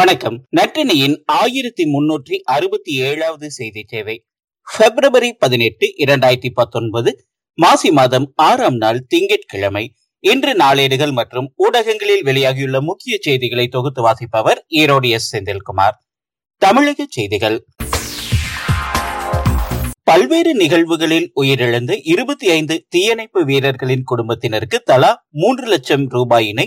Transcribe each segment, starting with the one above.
வணக்கம். நற்றினியின் ஆயிரத்தி முன்னூற்றி அறுபத்தி ஏழாவது செய்தி சேவை. பிப்ரவரி பதினெட்டு இரண்டாயிரத்தி பத்தொன்பது மாசி மாதம் ஆறாம் நாள் திங்கட்கிழமை. இன்று நாளேடுகள் மற்றும் ஊடகங்களில் வெளியாகியுள்ள முக்கிய செய்திகளை தொகுத்து வாசிப்பவர் ஈரோடு எஸ். செந்தில்குமார். தமிழக செய்திகள். பல்வேறு நிகழ்வுகளில் உயிரிழந்த இருபத்தி ஐந்து தீயணைப்பு வீரர்களின் குடும்பத்தினருக்கு தலா மூன்று லட்சம் ரூபாயினை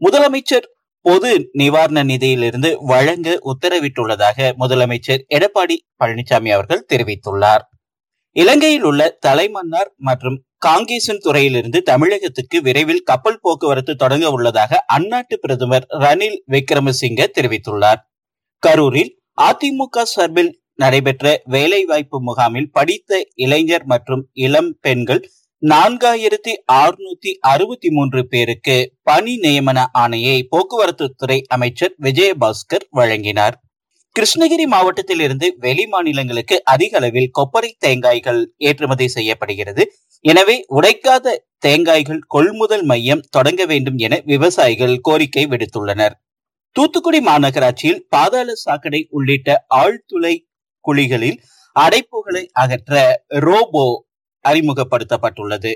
முதலமைச்சர் பொது நிவாரண நிதியிலிருந்து வழங்க உத்தரவிட்டுள்ளதாக முதலமைச்சர் எடப்பாடி பழனிசாமி அவர்கள் தெரிவித்துள்ளார். இலங்கையில் உள்ள தலைமன்னார் மற்றும் காங்கேசன் துறையிலிருந்து தமிழகத்துக்கு விரைவில் கப்பல் போக்குவரத்து தொடங்க உள்ளதாக அந்நாட்டு பிரதமர் ரணில் விக்ரமசிங்க தெரிவித்துள்ளார். கரூரில் அதிமுக சார்பில் நடைபெற்ற வேலைவாய்ப்பு முகாமில் படித்த இளைஞர் மற்றும் இளம் பெண்கள் நான்காயிரத்தி அறுநூத்தி அறுபத்தி மூன்று பேருக்கு பணி நியமன ஆணையை போக்குவரத்து துறை அமைச்சர் விஜயபாஸ்கர் வழங்கினார். கிருஷ்ணகிரி மாவட்டத்தில் இருந்து வெளி மாநிலங்களுக்கு அதிக அளவில் கொப்பரை தேங்காய்கள் ஏற்றுமதி செய்யப்படுகிறது. எனவே உடைக்காத தேங்காய்கள் கொள்முதல் மையம் தொடங்க வேண்டும் என விவசாயிகள் கோரிக்கை விடுத்துள்ளனர். தூத்துக்குடி மாநகராட்சியில் பாதாள சாக்கடை உள்ளிட்ட ஆழ்துளை குழிகளில் அடைப்புகளை அகற்ற ரோபோ அறிமுகப்படுத்தப்பட்டுள்ளது.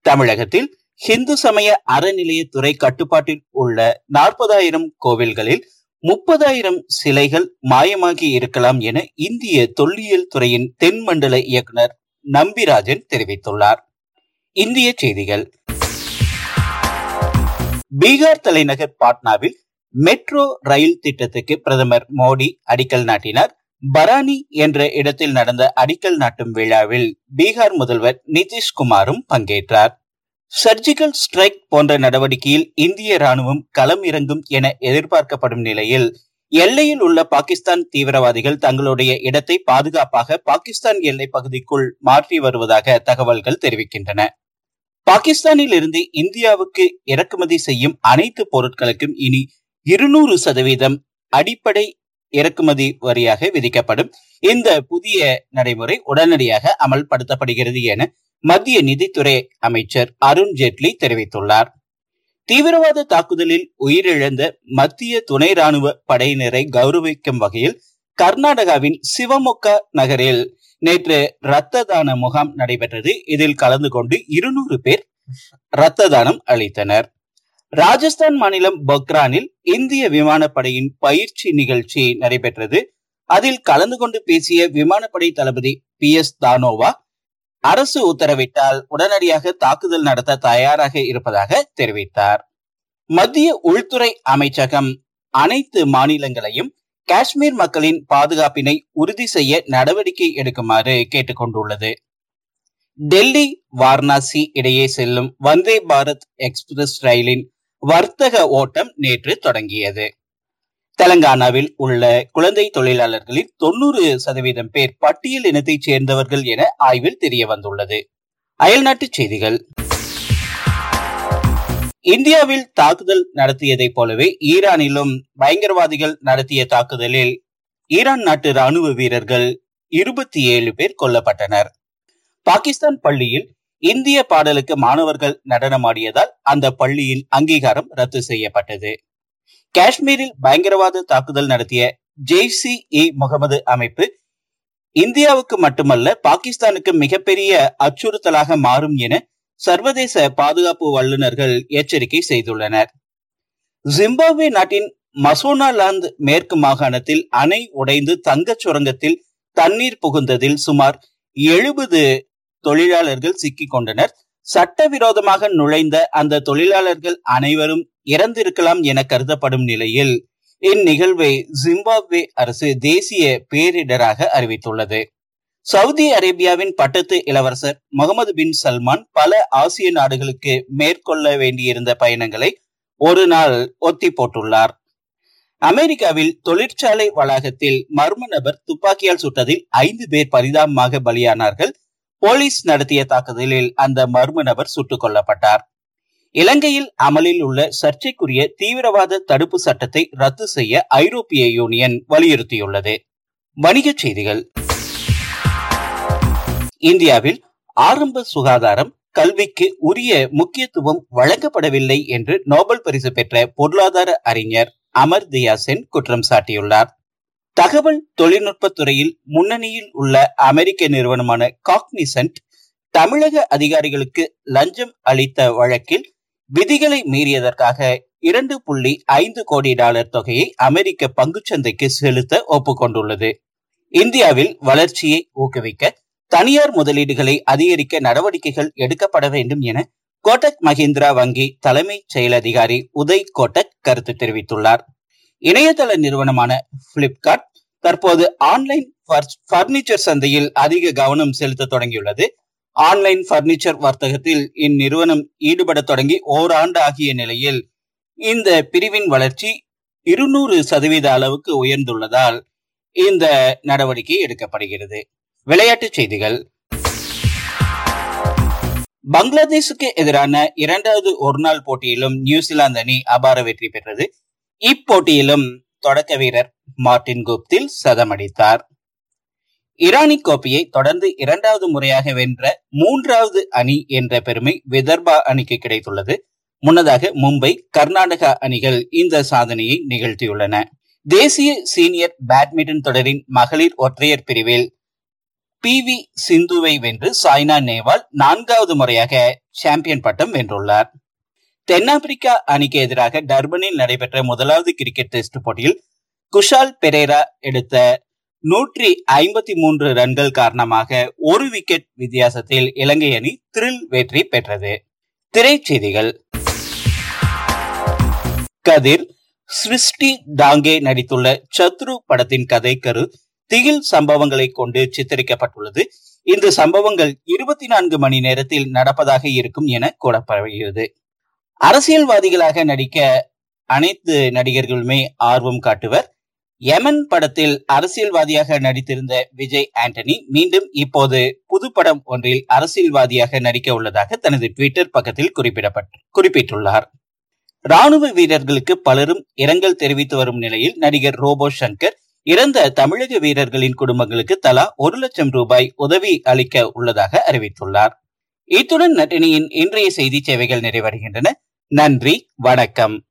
தமிழகத்தில் ஹிந்து சமய அறநிலையத்துறை கட்டுப்பாட்டில் உள்ள நாற்பதாயிரம் கோவில்களில் முப்பதாயிரம் சிலைகள் மாயமாகி இருக்கலாம் என இந்திய தொல்லியல் துறையின் தென்மண்டல இயக்குனர் நம்பிராஜன் தெரிவித்துள்ளார். இந்திய செய்திகள். பீகார் தலைநகர் பாட்னாவில் மெட்ரோ ரயில் திட்டத்துக்கு பிரதமர் மோடி அடிக்கல் நாட்டினார். பரானி என்ற இடத்தில் நடந்த அடிக்கல் நாட்டும் விழாவில் பீகார் முதல்வர் நிதிஷ்குமாரும் பங்கேற்றார். சர்ஜிக்கல் ஸ்ட்ரைக் போன்ற நடவடிக்கையில் இந்திய ராணுவம் களம் இறங்கும் என எதிர்பார்க்கப்படும் நிலையில் எல்லையில் உள்ள பாகிஸ்தான் தீவிரவாதிகள் தங்களுடைய இடத்தை பாதுகாப்பாக பாகிஸ்தான் எல்லை பகுதிக்குள் மாற்றி வருவதாக தகவல்கள் தெரிவிக்கின்றன. பாகிஸ்தானில் இருந்து இந்தியாவுக்கு இறக்குமதி செய்யும் அனைத்து பொருட்களுக்கும் இனி இருநூறு சதவீதம் அடிப்படை இறக்குமதி வரியாக விதிக்கப்படும். இந்த புதிய நடைமுறை உடனடியாக அமல்படுத்தப்படுகிறது என மத்திய நிதித்துறை அமைச்சர் அருண் ஜேட்லி தெரிவித்துள்ளார். தீவிரவாத தாக்குதலில் உயிரிழந்த மத்திய துணை ராணுவ படையினரை கௌரவிக்கும் வகையில் கர்நாடகாவின் சிவமொக்க நகரில் நேற்று இரத்த தான முகாம் நடைபெற்றது. இதில் கலந்து கொண்டு இருநூறு பேர் இரத்த தானம் அளித்தனர். ராஜஸ்தான் மாநிலம் பொக்ரானில் இந்திய விமானப்படையின் பயிற்சி நிகழ்ச்சி நடைபெற்றது. அதில் கலந்து கொண்டு பேசிய விமானப்படை தளபதி பி எஸ் தானோவா அரசு உத்தரவிட்டால் உடனடியாக தாக்குதல் நடத்த தயாராக இருப்பதாக தெரிவித்தார். மத்திய உள்துறை அமைச்சகம் அனைத்து மாநிலங்களையும் காஷ்மீர் மக்களின் பாதுகாப்பினை உறுதி செய்ய நடவடிக்கை எடுக்குமாறு கேட்டுக்கொண்டுள்ளது. டெல்லி வாரணாசி இடையே செல்லும் வந்தே பாரத் எக்ஸ்பிரஸ் ரயிலின் வர்த்தக ஓட்டம் நேற்று தொடங்கியது. தெலங்கானாவில் உள்ள குழந்தை தொழிலாளர்களில் தொன்னூறு சதவீதம் பேர் பட்டியல் இனத்தைச் சேர்ந்தவர்கள் என ஆய்வில் தெரிய வந்துள்ளது. அயல்நாட்டுச் செய்திகள். இந்தியாவில் தாக்குதல் நடத்தியதைப் போலவே ஈரானிலும் பயங்கரவாதிகள் நடத்திய தாக்குதலில் ஈரான் நாட்டு ராணுவ வீரர்கள் இருபத்தி ஏழு பேர் கொல்லப்பட்டனர். பாகிஸ்தான் பள்ளியில் இந்திய பாடலுக்கு மாணவர்கள் நடனமாடியதால் அந்த பள்ளியின் அங்கீகாரம் ரத்து செய்யப்பட்டது. காஷ்மீரில் பயங்கரவாத தாக்குதல் நடத்திய ஜெய்சி இ முகமது அமைப்பு இந்தியாவுக்கு மட்டுமல்ல பாகிஸ்தானுக்கு மிகப்பெரிய அச்சுறுத்தலாக மாறும் என சர்வதேச பாதுகாப்பு வல்லுநர்கள் எச்சரிக்கை செய்துள்ளனர். ஜிம்பாப்வே நாட்டின் மசோனாலாந்து மேற்கு மாகாணத்தில் அணை உடைந்து தங்கச் சுரங்கத்தில் தண்ணீர் புகுந்ததில் சுமார் எழுபது தொழிலாளர்கள் சிக்கிக் கொண்டனர். சட்டவிரோதமாக நுழைந்த அந்த தொழிலாளர்கள் அனைவரும் இறந்திருக்கலாம் என கருதப்படும் நிலையில் இந்நிகழ்வை ஜிம்பாப்வே அரசு தேசிய பேரிடராக அறிவித்துள்ளது. சவுதி அரேபியாவின் பட்டத்து இளவரசர் முகமது பின் சல்மான் பல ஆசிய நாடுகளுக்கு மேற்கொள்ள வேண்டியிருந்த பயணங்களை ஒரு நாள் ஒத்தி போட்டுள்ளார். அமெரிக்காவில் தொழிற்சாலை வளாகத்தில் மர்ம நபர் துப்பாக்கியால் சுட்டதில் ஐந்து பேர் பரிதாபமாக பலியானார்கள். போலீஸ் நடத்திய தாக்குதலில் அந்த மர்ம நபர் சுட்டுக் கொல்லப்பட்டார். இலங்கையில் அமலில் உள்ள சர்ச்சைக்குரிய தீவிரவாத தடுப்பு சட்டத்தை ரத்து செய்ய ஐரோப்பிய யூனியன் வலியுறுத்தியுள்ளது. வணிகச் செய்திகள். இந்தியாவில் ஆரம்ப சுகாதாரம் கல்விக்கு உரிய முக்கியத்துவம் வழங்கப்படவில்லை என்று நோபல் பரிசு பெற்ற பொருளாதார அறிஞர் அமர்தியா சென் குற்றம் சாட்டியுள்ளார். தகவல் தொழில்நுட்ப துறையில் முன்னணியில் உள்ள அமெரிக்க நிறுவனமான காக்னிசன்ட் தமிழக அதிகாரிகளுக்கு லஞ்சம் அளித்த வழக்கில் விதிகளை மீறியதற்காக இரண்டு புள்ளி ஐந்து கோடி டாலர் தொகையை அமெரிக்க பங்குச்சந்தைக்கு செலுத்த ஒப்புக்கொண்டுள்ளது. இந்தியாவில் வளர்ச்சியை ஊக்குவிக்க தனியார் முதலீடுகளை அதிகரிக்க நடவடிக்கைகள் எடுக்கப்பட வேண்டும் என கோட்டக் மஹிந்திரா வங்கி தலைமை செயல் அதிகாரி உதய் கோட்டக் கருத்து தெரிவித்துள்ளார். இணையதள நிறுவனமான பிளிப்கார்ட் தற்போது ஆன்லைன் பர்னிச்சர் சந்தையில் அதிக கவனம் செலுத்த தொடங்கியுள்ளது. ஆன்லைன் பர்னிச்சர் வர்த்தகத்தில் இந்நிறுவனம் ஈடுபட தொடங்கி ஓராண்டு ஆகிய நிலையில் இந்த பிரிவின் வளர்ச்சி இருநூறு சதவீத அளவுக்கு உயர்ந்துள்ளதால் இந்த நடவடிக்கை எடுக்கப்படுகிறது. விளையாட்டுச் செய்திகள். பங்களாதேஷுக்கு எதிரான இரண்டாவது ஒருநாள் போட்டியிலும் நியூசிலாந்து அணி அபார வெற்றி பெற்றது. இப்போட்டியிலும் தொடக்க வீரர் மார்டின் குப்தில் சதமடித்தார். இரானி கோப்பையை தொடர்ந்து இரண்டாவது முறையாக வென்ற மூன்றாவது அணி என்ற பெருமை விதர்பா அணிக்கு கிடைத்துள்ளது. முன்னதாக மும்பை கர்நாடகா அணிகள் இந்த சாதனையை நிகழ்த்தியுள்ளன. தேசிய சீனியர் பேட்மிண்டன் தொடரின் மகளிர் ஒற்றையர் பிரிவில் பி வி சிந்துவை வென்று சாய்னா நேவால் நான்காவது முறையாக சாம்பியன் பட்டம் வென்றுள்ளார். தென்னாப்பிரிக்கா அணிக்கு எதிராக டர்பனில் நடைபெற்ற முதலாவது கிரிக்கெட் டெஸ்ட் போட்டியில் குஷால் பெரேரா எடுத்த நூற்றி ஐம்பத்தி மூன்று ரன்கள் காரணமாக ஒரு விக்கெட் வித்தியாசத்தில் இலங்கை அணி த்ரில் வெற்றி பெற்றது. திரைச்செய்திகள். கதிர் சிருஷ்டி டாங்கே நடித்துள்ள சத்ரு படத்தின் கதைக்கரு திகில் சம்பவங்களை கொண்டு சித்தரிக்கப்பட்டுள்ளது. இந்த சம்பவங்கள் இருபத்தி நான்கு மணி நேரத்தில் நடப்பதாக இருக்கும் என கூறப்படுகிறது. அரசியல்வாதிகளாக நடிக்க அனைத்து நடிகர்களுமே ஆர்வம் காட்டுவர் யமன் படத்தில் அரசியல்வாதியாக நடித்திருந்த விஜய் ஆண்டனி மீண்டும் இப்போது புது படம் ஒன்றில் அரசியல்வாதியாக நடிக்க உள்ளதாக தனது ட்விட்டர் பக்கத்தில் குறிப்பிடப்பட்டு குறிப்பிட்டுள்ளார். ராணுவ வீரர்களுக்கு பலரும் இரங்கல் தெரிவித்து வரும் நிலையில் நடிகர் ரோபோ சங்கர் இறந்த தமிழக வீரர்களின் குடும்பங்களுக்கு தலா ஒரு லட்சம் ரூபாய் உதவி அளிக்க உள்ளதாக அறிவித்துள்ளார். இத்துடன் நட்டினியின் இன்றைய செய்தி சேவைகள் நிறைவடைகின்றன. நன்றி வணக்கம்.